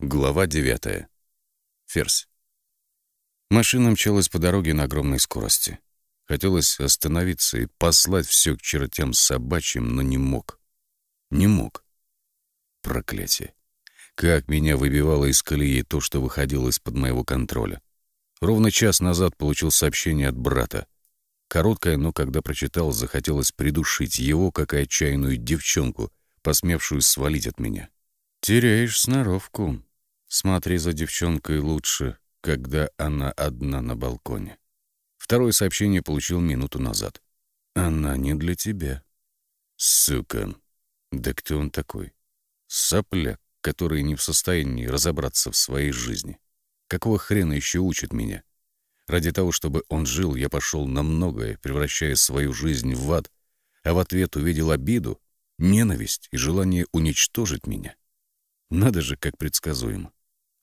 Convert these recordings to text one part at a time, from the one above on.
Глава 9. Ферзь. Машина мчалась по дороге на огромной скорости. Хотелось остановиться и послать все к чертям собачьим, но не мог. Не мог. Проклятие. Как меня выбивало из колеи то, что выходило из-под моего контроля. Ровно час назад получил сообщение от брата. Короткое, но когда прочитал, захотелось придушить его, как и отчаянную девчонку, посмевшую свалить от меня. «Теряешь сноровку. Смотри за девчонкой лучше, когда она одна на балконе». Второе сообщение получил минуту назад. «Она не для тебя». «Сука! Да кто он такой? Сопляк, который не в состоянии разобраться в своей жизни. Какого хрена еще учит меня? Ради того, чтобы он жил, я пошел на многое, превращая свою жизнь в ад, а в ответ увидел обиду, ненависть и желание уничтожить меня. Надо же, как предсказуемо.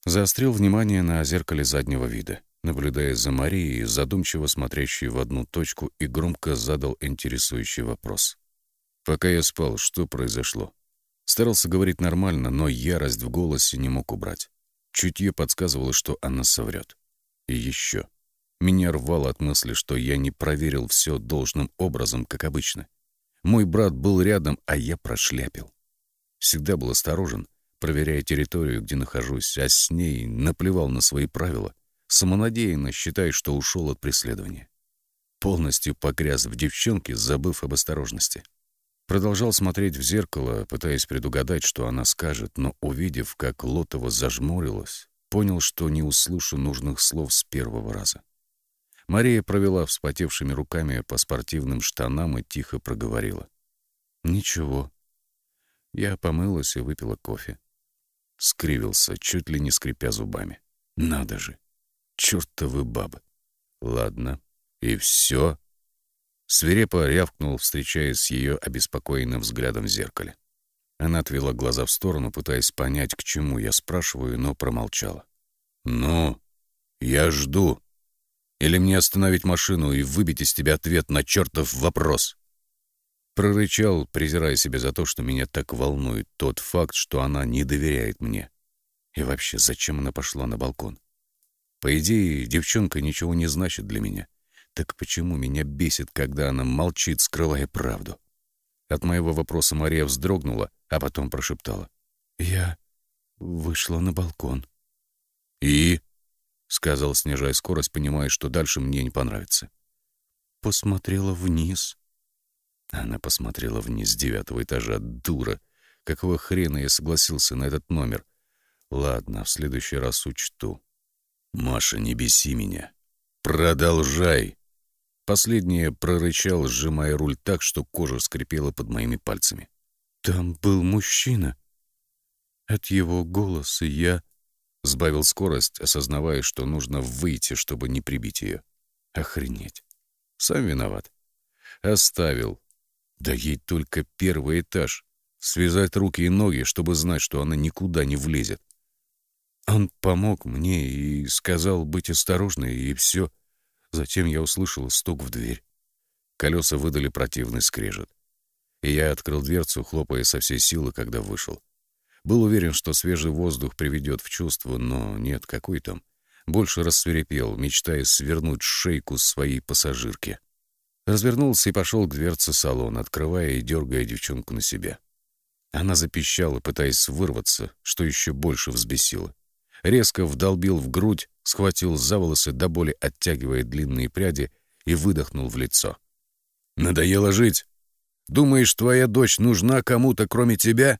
Заострил внимание на зеркале заднего вида, наблюдая за Марией, задумчиво смотрящей в одну точку, и громко задал интересующий вопрос. Пока я спал, что произошло? Старался говорить нормально, но ярость в голосе не мог убрать. Чутье подсказывало, что она соврет. И еще. Меня рвало от мысли, что я не проверил все должным образом, как обычно. Мой брат был рядом, а я прошляпил. Всегда был осторожен, проверяя территорию, где нахожусь, а с ней наплевал на свои правила, самонадеянно считая, что ушел от преследования. Полностью погряз в девчонке, забыв об осторожности. Продолжал смотреть в зеркало, пытаясь предугадать, что она скажет, но, увидев, как Лотова зажмурилась, понял, что не услышу нужных слов с первого раза. Мария провела вспотевшими руками по спортивным штанам и тихо проговорила. «Ничего. Я помылась и выпила кофе. Скривился, чуть ли не скрипя зубами. Надо же. Чёртовы бабы. Ладно. И все. Свирепо рявкнул, встречаясь с ее обеспокоенным взглядом в зеркале. Она отвела глаза в сторону, пытаясь понять, к чему я спрашиваю, но промолчала. «Ну, я жду. Или мне остановить машину и выбить из тебя ответ на чертов вопрос?» Прорычал, презирая себя за то, что меня так волнует тот факт, что она не доверяет мне. И вообще, зачем она пошла на балкон? По идее, девчонка ничего не значит для меня. Так почему меня бесит, когда она молчит, скрывая правду? От моего вопроса Мария вздрогнула, а потом прошептала. «Я вышла на балкон». «И?» — сказал, снижая скорость, понимая, что дальше мне не понравится. «Посмотрела вниз», она посмотрела вниз девятого этажа. Дура! Какого хрена я согласился на этот номер? Ладно, в следующий раз учту. Маша, не беси меня. Продолжай. Последнее прорычал, сжимая руль так, что кожа скрипела под моими пальцами. Там был мужчина. От его голоса я сбавил скорость, осознавая, что нужно выйти, чтобы не прибить ее. Охренеть. Сам виноват. Оставил, да ей только первый этаж. Связать руки и ноги, чтобы знать, что она никуда не влезет. Он помог мне и сказал быть осторожной, и все. Затем я услышал стук в дверь. Колеса выдали противный скрежет. И я открыл дверцу, хлопая со всей силы, когда вышел. Был уверен, что свежий воздух приведет в чувство, но нет, какой там. Больше рассверепел, мечтая свернуть шейку своей пассажирки. Развернулся и пошел к дверце салона, открывая и дергая девчонку на себя. Она запищала, пытаясь вырваться, что еще больше взбесило. Резко вдолбил в грудь, схватил за волосы, до боли оттягивая длинные пряди, и выдохнул в лицо. «Надоело жить? Думаешь, твоя дочь нужна кому-то, кроме тебя?»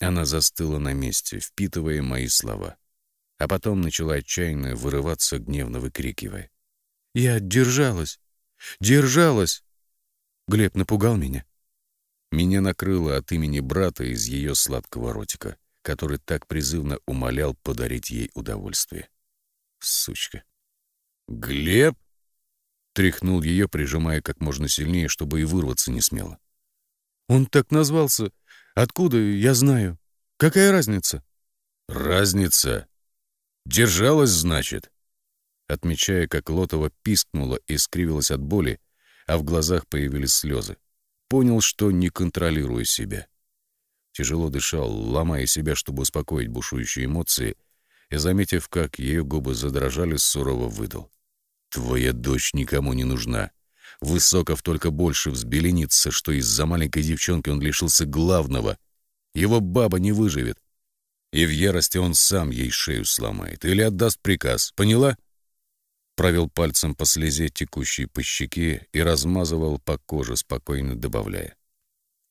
Она застыла на месте, впитывая мои слова. А потом начала отчаянно вырываться, гневно выкрикивая. «Я держалась. Держалась!» Глеб напугал меня. Меня накрыло от имени брата из ее сладкого ротика, который так призывно умолял подарить ей удовольствие. Сучка. «Глеб?» Тряхнул ее, прижимая как можно сильнее, чтобы и вырваться не смело. «Он так назвался. Откуда, я знаю. Какая разница?» «Разница? Держалась, значит?» Отмечая, как Лотова пискнула и скривилась от боли, а в глазах появились слезы. Понял, что не контролирую себя. тяжело дышал, ломая себя, чтобы успокоить бушующие эмоции, и, заметив, как ее губы задрожали, сурово выдал. «Твоя дочь никому не нужна. Высоков только больше взбеленится, что из-за маленькой девчонки он лишился главного. Его баба не выживет. И в ярости он сам ей шею сломает или отдаст приказ. Поняла?» Провел пальцем по слезе, текущей по щеке, и размазывал по коже, спокойно добавляя.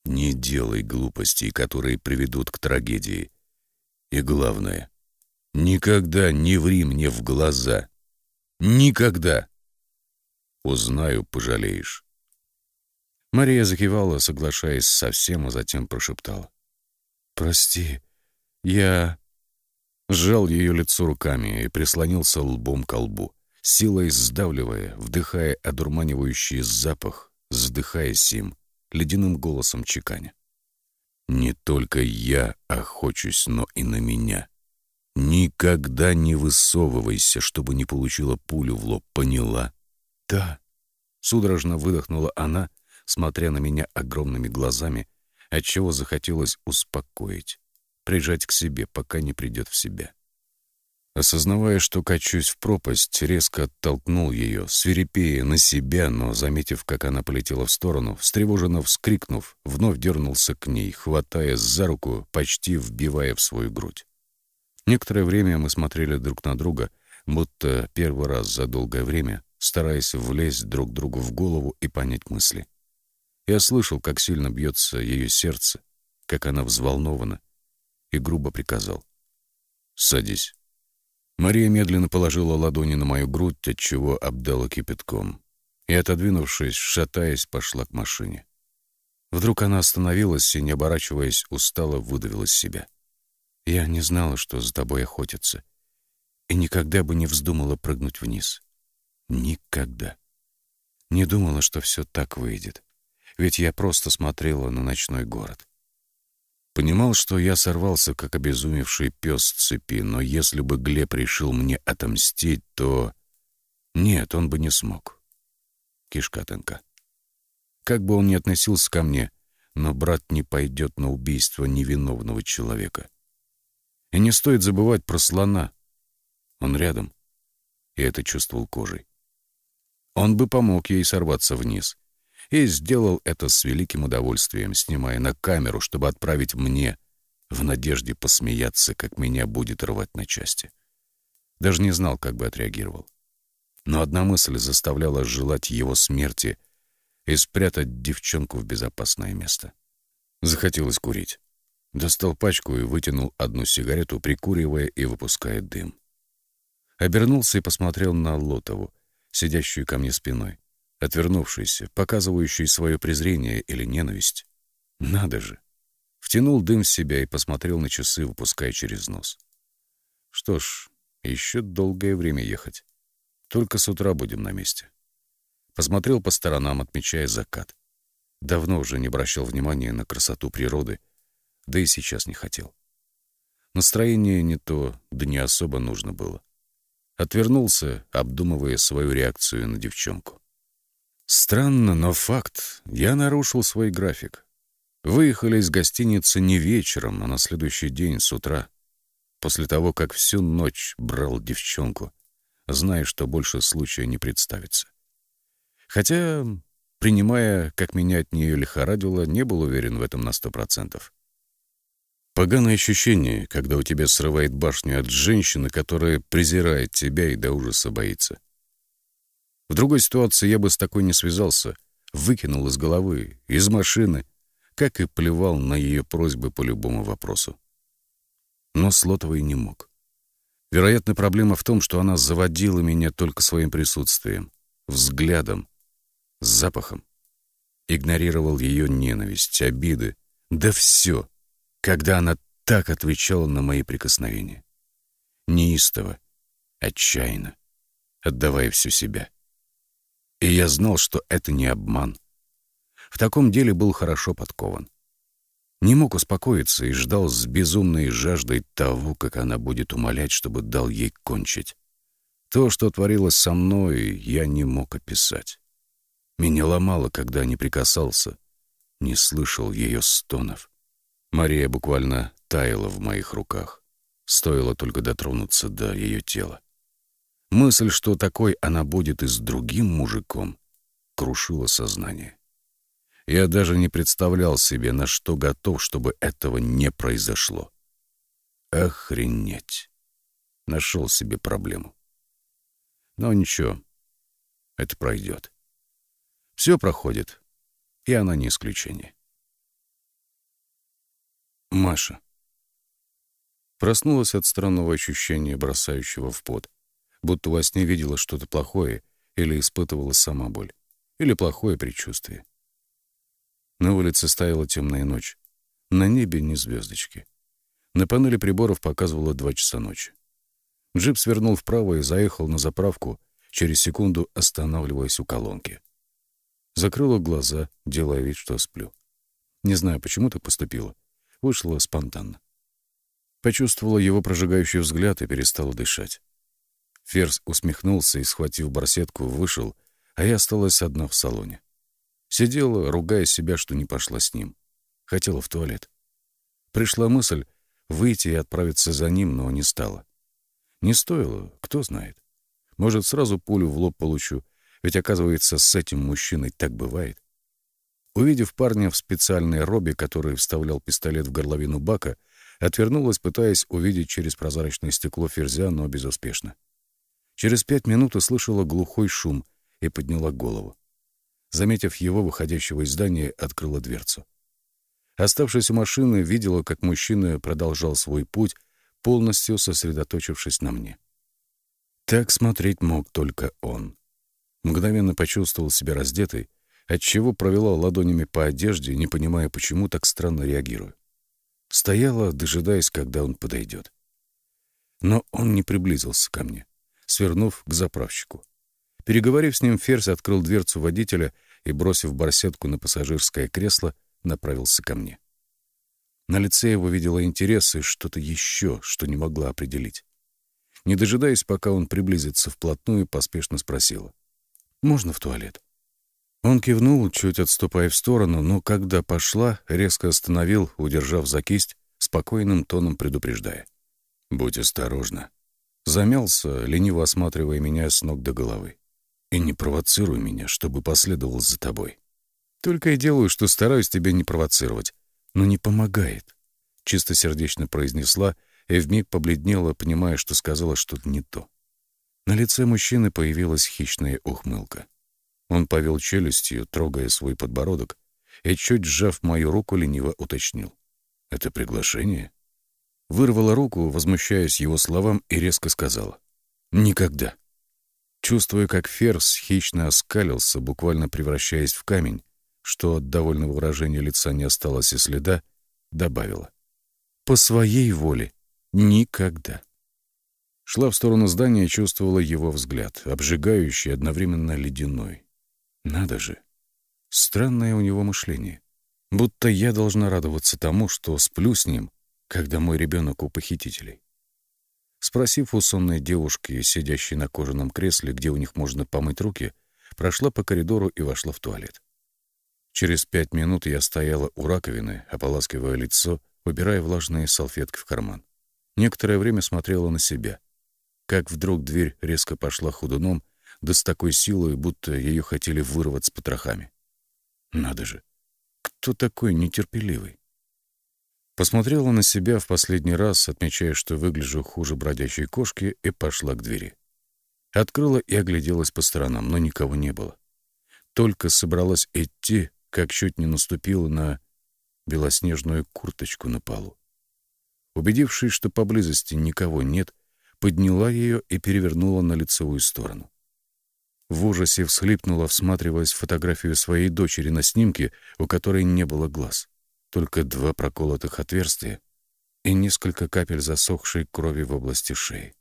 «Не делай глупостей, которые приведут к трагедии. И главное, никогда не ври мне в глаза. Никогда!» Узнаю, пожалеешь. Мария закивала, соглашаясь со всем, а затем прошептала. «Прости, я...» Сжал ее лицо руками и прислонился лбом к лбу, силой сдавливая, вдыхая одурманивающий запах, задыхаясь им, ледяным голосом чеканя. «Не только я охочусь, но и на меня. Никогда не высовывайся, чтобы не получила пулю в лоб, поняла?» «Да», — судорожно выдохнула она, смотря на меня огромными глазами, отчего захотелось успокоить, прижать к себе, пока не придет в себя. Осознавая, что качусь в пропасть, резко оттолкнул ее, свирепея на себя, но, заметив, как она полетела в сторону, встревоженно вскрикнув, вновь дернулся к ней, хватая за руку, почти вбивая в свою грудь. Некоторое время мы смотрели друг на друга, будто первый раз за долгое время, стараясь влезть друг другу в голову и понять мысли. Я слышал, как сильно бьется ее сердце, как она взволнована, и грубо приказал. «Садись». Мария медленно положила ладони на мою грудь, отчего обдала кипятком, и, отодвинувшись, шатаясь, пошла к машине. Вдруг она остановилась и, не оборачиваясь, устало выдавила из себя. «Я не знала, что за тобой охотятся, и никогда бы не вздумала прыгнуть вниз. Никогда. Не думала, что все так выйдет. Ведь я просто смотрела на ночной город. Понимал, что я сорвался, как обезумевший пес с цепи, но если бы Глеб решил мне отомстить, то... Нет, он бы не смог. Кишка тонка. Как бы он ни относился ко мне, но брат не пойдет на убийство невиновного человека. И не стоит забывать про слона. Он рядом. И это чувствовал кожей. Он бы помог ей сорваться вниз. И сделал это с великим удовольствием, снимая на камеру, чтобы отправить мне, в надежде посмеяться, как меня будет рвать на части. Даже не знал, как бы отреагировал. Но одна мысль заставляла желать его смерти и спрятать девчонку в безопасное место. Захотелось курить. Достал пачку и вытянул одну сигарету, прикуривая и выпуская дым. Обернулся и посмотрел на Лотову, сидящую ко мне спиной, отвернувшуюся, показывающую свое презрение или ненависть. Надо же! Втянул дым в себя и посмотрел на часы, выпуская через нос. Что ж, еще долгое время ехать. Только с утра будем на месте. Посмотрел по сторонам, отмечая закат. Давно уже не обращал внимания на красоту природы, да и сейчас не хотел. Настроение не то, да не особо нужно было. Отвернулся, обдумывая свою реакцию на девчонку. Странно, но факт. Я нарушил свой график. Выехали из гостиницы не вечером, а на следующий день с утра. После того, как всю ночь брал девчонку, зная, что больше случая не представится. Хотя, принимая, как меня от нее лихорадило, не был уверен в этом на сто процентов. Поганое ощущение, когда у тебя срывает башню от женщины, которая презирает тебя и до ужаса боится. В другой ситуации я бы с такой не связался, выкинул из головы, из машины, как и плевал на ее просьбы по любому вопросу. Но Слотовой не мог. Вероятно, проблема в том, что она заводила меня только своим присутствием, взглядом, запахом. Игнорировал ее ненависть, обиды, да все — когда она так отвечала на мои прикосновения. Неистово, отчаянно, отдавая всю себя. И я знал, что это не обман. В таком деле был хорошо подкован. Не мог успокоиться и ждал с безумной жаждой того, как она будет умолять, чтобы дал ей кончить. То, что творилось со мной, я не мог описать. Меня ломало, когда не прикасался, не слышал ее стонов Мария буквально таяла в моих руках. Стоило только дотронуться до ее тела. Мысль, что такой она будет и с другим мужиком, крушила сознание. Я даже не представлял себе, на что готов, чтобы этого не произошло. Охренеть. Нашел себе проблему. Но ничего, это пройдет. Все проходит, и она не исключение. Маша. Проснулась от странного ощущения, бросающего в пот, будто во сне видела что-то плохое или испытывала сама боль, или плохое предчувствие. На улице стояла темная ночь. На небе ни звездочки. На панели приборов показывало два часа ночи. Джип свернул вправо и заехал на заправку, через секунду останавливаясь у колонки. Закрыла глаза, делая вид, что сплю. Не знаю, почему так поступила. Вышло спонтанно. Почувствовала его прожигающий взгляд и перестала дышать. Ферзь усмехнулся и, схватив барсетку, вышел, а я осталась одна в салоне. Сидела, ругая себя, что не пошла с ним. Хотела в туалет. Пришла мысль выйти и отправиться за ним, но не стала. Не стоило, кто знает. Может, сразу пулю в лоб получу, ведь, оказывается, с этим мужчиной так бывает. Увидев парня в специальной робе, который вставлял пистолет в горловину бака, отвернулась, пытаясь увидеть через прозрачное стекло ферзя, но безуспешно. Через пять минут услышала глухой шум и подняла голову. Заметив его, выходящего из здания, открыла дверцу. Оставшись у машины, видела, как мужчина продолжал свой путь, полностью сосредоточившись на мне. Так смотреть мог только он. Мгновенно почувствовал себя раздетой, отчего провела ладонями по одежде, не понимая, почему так странно реагирую. Стояла, дожидаясь, когда он подойдет. Но он не приблизился ко мне, свернув к заправщику. Переговорив с ним, Ферзь открыл дверцу водителя и, бросив барсетку на пассажирское кресло, направился ко мне. На лице его видела интерес и что-то еще, что не могла определить. Не дожидаясь, пока он приблизится вплотную, поспешно спросила. «Можно в туалет?» Он кивнул, чуть отступая в сторону, но когда пошла, резко остановил, удержав за кисть, спокойным тоном предупреждая. «Будь осторожна». Замялся, лениво осматривая меня с ног до головы. И не провоцируй меня, чтобы последовал за тобой. Только и делаю, что стараюсь тебя не провоцировать, но не помогает. Чистосердечно произнесла и вмиг побледнела, понимая, что сказала что-то не то. На лице мужчины появилась хищная ухмылка. Он повел челюстью, трогая свой подбородок, и, чуть сжав мою руку, лениво уточнил. «Это приглашение?» Вырвала руку, возмущаясь его словам, и резко сказала. «Никогда». Чувствуя, как ферзь хищно оскалился, буквально превращаясь в камень, что от довольного выражения лица не осталось и следа, добавила. «По своей воле. Никогда». Шла в сторону здания и чувствовала его взгляд, обжигающий, одновременно ледяной. Надо же. Странное у него мышление. Будто я должна радоваться тому, что сплю с ним, когда мой ребенок у похитителей. Спросив у сонной девушки, сидящей на кожаном кресле, где у них можно помыть руки, прошла по коридору и вошла в туалет. Через пять минут я стояла у раковины, ополаскивая лицо, убирая влажные салфетки в карман. Некоторое время смотрела на себя. Как вдруг дверь резко пошла ходуном, да с такой силой, будто ее хотели вырвать с потрохами. Надо же, кто такой нетерпеливый? Посмотрела на себя в последний раз, отмечая, что выгляжу хуже бродячей кошки, и пошла к двери. Открыла и огляделась по сторонам, но никого не было. Только собралась идти, как чуть не наступила на белоснежную курточку на полу. Убедившись, что поблизости никого нет, подняла ее и перевернула на лицевую сторону. В ужасе всхлипнула, всматриваясь в фотографию своей дочери на снимке, у которой не было глаз только два проколотых отверстия и несколько капель засохшей крови в области шеи.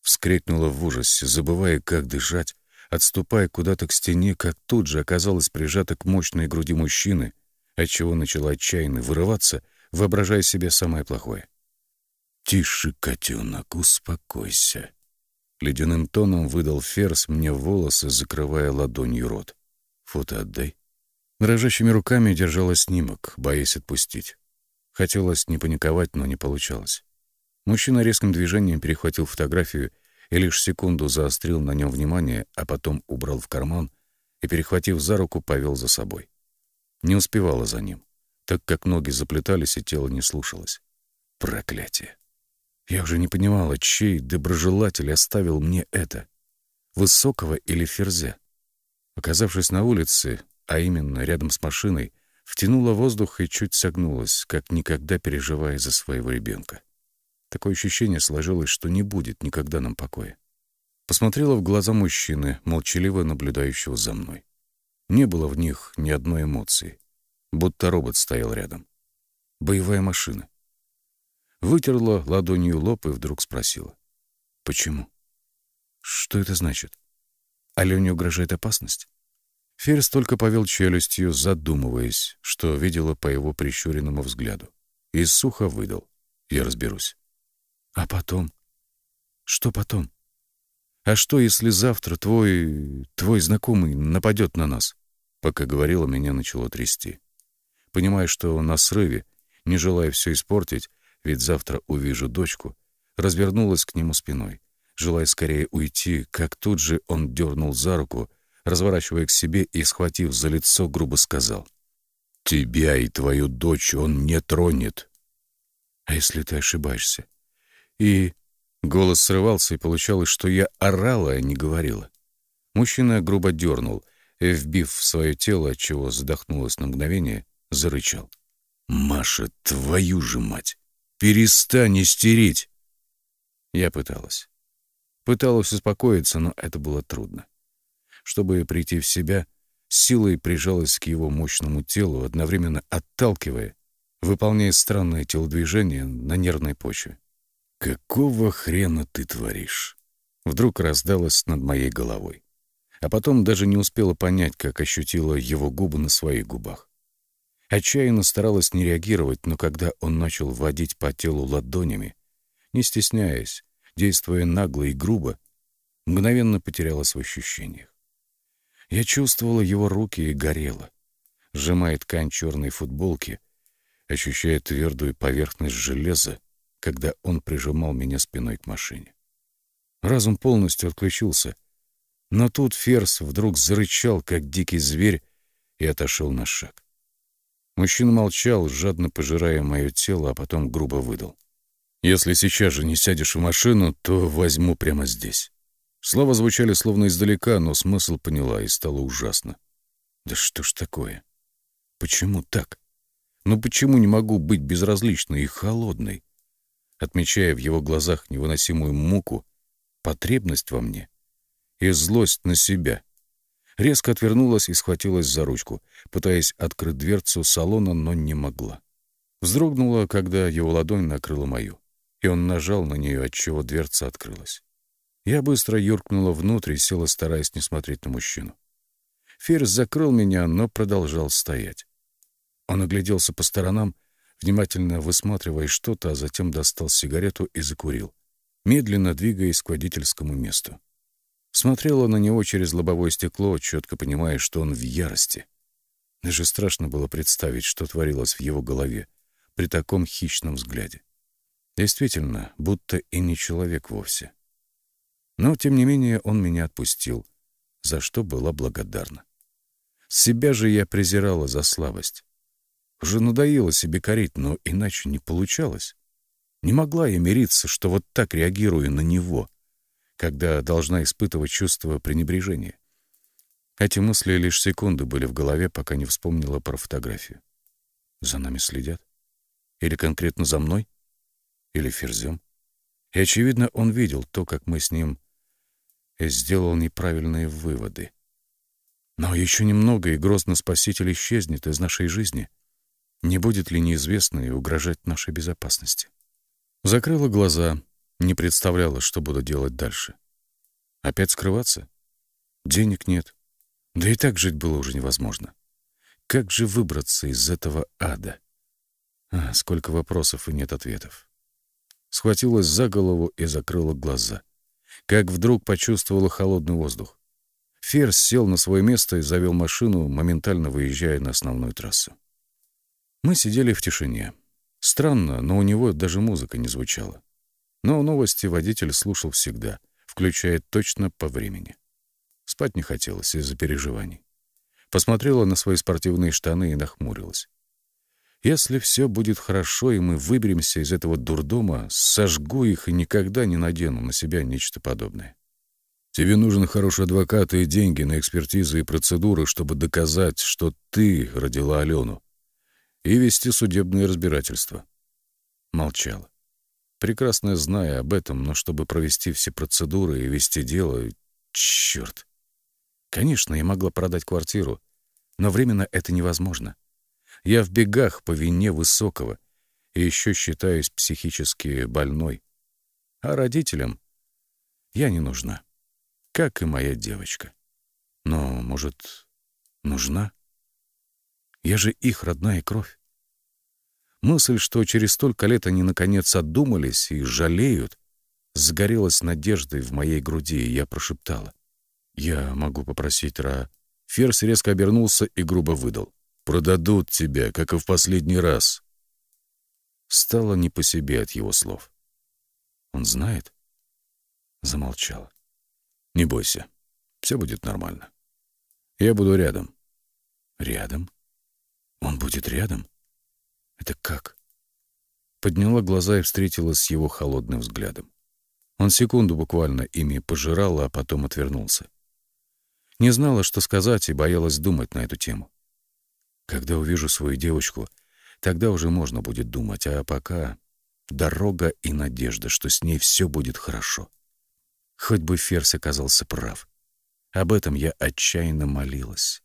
Вскрикнула в ужасе, забывая, как дышать, отступая куда-то к стене, как тут же оказалась прижата к мощной груди мужчины, отчего начала отчаянно вырываться, воображая себе самое плохое. «Тише, котенок, успокойся!» Ледяным тоном выдал Ферс мне волосы, закрывая ладонью рот. «Фото отдай». Дрожащими руками держала снимок, боясь отпустить. Хотелось не паниковать, но не получалось. Мужчина резким движением перехватил фотографию и лишь секунду заострил на нем внимание, а потом убрал в карман и, перехватив за руку, повел за собой. Не успевала за ним, так как ноги заплетались и тело не слушалось. Проклятие! Я уже не понимала, чей доброжелатель оставил мне это. Высокого или ферзя. Оказавшись на улице, а именно рядом с машиной, втянула воздух и чуть согнулась, как никогда переживая за своего ребенка. Такое ощущение сложилось, что не будет никогда нам покоя. Посмотрела в глаза мужчины, молчаливо наблюдающего за мной. Не было в них ни одной эмоции, будто робот стоял рядом. Боевая машина. Вытерла ладонью лоб и вдруг спросила. «Почему? Что это значит? Алене угрожает опасность?» Ферзь только повел челюстью, задумываясь, что видела по его прищуренному взгляду. И сухо выдал. «Я разберусь». «А потом? Что потом? А что, если завтра твой... твой знакомый нападет на нас?» Пока говорила, меня начало трясти. Понимая, что на срыве, не желая все испортить, ведь завтра увижу дочку, развернулась к нему спиной, желая скорее уйти, как тут же он дернул за руку, разворачивая к себе и, схватив за лицо, грубо сказал. «Тебя и твою дочь он не тронет». «А если ты ошибаешься?» И голос срывался, и получалось, что я орала, а не говорила. Мужчина грубо дернул, вбив в свое тело, отчего задохнулась на мгновение, зарычал. «Маша, твою же мать! Перестань истерить!» Я пыталась. Пыталась успокоиться, но это было трудно. Чтобы прийти в себя, силой прижалась к его мощному телу, одновременно отталкивая, выполняя странное телодвижение на нервной почве. «Какого хрена ты творишь?» Вдруг раздалось над моей головой. А потом даже не успела понять, как ощутила его губы на своих губах. Отчаянно старалась не реагировать, но когда он начал водить по телу ладонями, не стесняясь, действуя нагло и грубо, мгновенно потерялась в ощущениях. Я чувствовала его руки и горела, сжимая ткань черной футболки, ощущая твердую поверхность железа, когда он прижимал меня спиной к машине. Разум полностью отключился, но тут Ферс вдруг зарычал, как дикий зверь, и отошел на шаг. Мужчина молчал, жадно пожирая мое тело, а потом грубо выдал. «Если сейчас же не сядешь в машину, то возьму прямо здесь». Слова звучали словно издалека, но смысл поняла, и стало ужасно. «Да что ж такое? Почему так? Ну почему не могу быть безразличной и холодной?» отмечая в его глазах невыносимую муку, потребность во мне и злость на себя. Резко отвернулась и схватилась за ручку, пытаясь открыть дверцу салона, но не могла. Вздрогнула, когда его ладонь накрыла мою, и он нажал на нее, отчего дверца открылась. Я быстро юркнула внутрь и села, стараясь не смотреть на мужчину. Ферзь закрыл меня, но продолжал стоять. Он огляделся по сторонам, внимательно высматривая что-то, а затем достал сигарету и закурил, медленно двигаясь к водительскому месту. Смотрела на него через лобовое стекло, четко понимая, что он в ярости. Даже страшно было представить, что творилось в его голове при таком хищном взгляде. Действительно, будто и не человек вовсе. Но, тем не менее, он меня отпустил, за что была благодарна. Себя же я презирала за слабость. Уже надоело себе корить, но иначе не получалось. Не могла я мириться, что вот так реагирую на него, когда должна испытывать чувство пренебрежения. Эти мысли лишь секунды были в голове, пока не вспомнила про фотографию. За нами следят? Или конкретно за мной? Или Ферзем? И, очевидно, он видел то, как мы с ним и сделал неправильные выводы. Но еще немного, и грозный спаситель исчезнет из нашей жизни — не будет ли неизвестное угрожать нашей безопасности. Закрыла глаза, не представляла, что буду делать дальше. Опять скрываться? Денег нет. Да и так жить было уже невозможно. Как же выбраться из этого ада? А, сколько вопросов и нет ответов. Схватилась за голову и закрыла глаза. Как вдруг почувствовала холодный воздух. Ферс сел на свое место и завел машину, моментально выезжая на основную трассу. Мы сидели в тишине. Странно, но у него даже музыка не звучала. Но новости водитель слушал всегда, включая точно по времени. Спать не хотелось из-за переживаний. Посмотрела на свои спортивные штаны и нахмурилась. Если все будет хорошо, и мы выберемся из этого дурдома, сожгу их и никогда не надену на себя нечто подобное. Тебе нужен хороший адвокат и деньги на экспертизы и процедуры, чтобы доказать, что ты родила Алену, и вести судебное разбирательство. Молчала. Прекрасно зная об этом, но чтобы провести все процедуры и вести дело... Черт! Конечно, я могла продать квартиру, но временно это невозможно. Я в бегах по вине высокого и еще считаюсь психически больной. А родителям я не нужна, как и моя девочка. Но, может, нужна? Я же их родная кровь. Мысль, что через столько лет они наконец отдумались и жалеют, сгорелась надеждой в моей груди, и я прошептала. «Я могу попросить Ра...» Ферс резко обернулся и грубо выдал. Продадут тебя, как и в последний раз. Стало не по себе от его слов. Он знает? Замолчала. Не бойся, все будет нормально. Я буду рядом. Рядом? Он будет рядом? Это как? Подняла глаза и встретилась с его холодным взглядом. Он секунду буквально ими пожирал, а потом отвернулся. Не знала, что сказать, и боялась думать на эту тему. Когда увижу свою девочку, тогда уже можно будет думать, а пока дорога и надежда, что с ней все будет хорошо. Хоть бы Ферс оказался прав. Об этом я отчаянно молилась.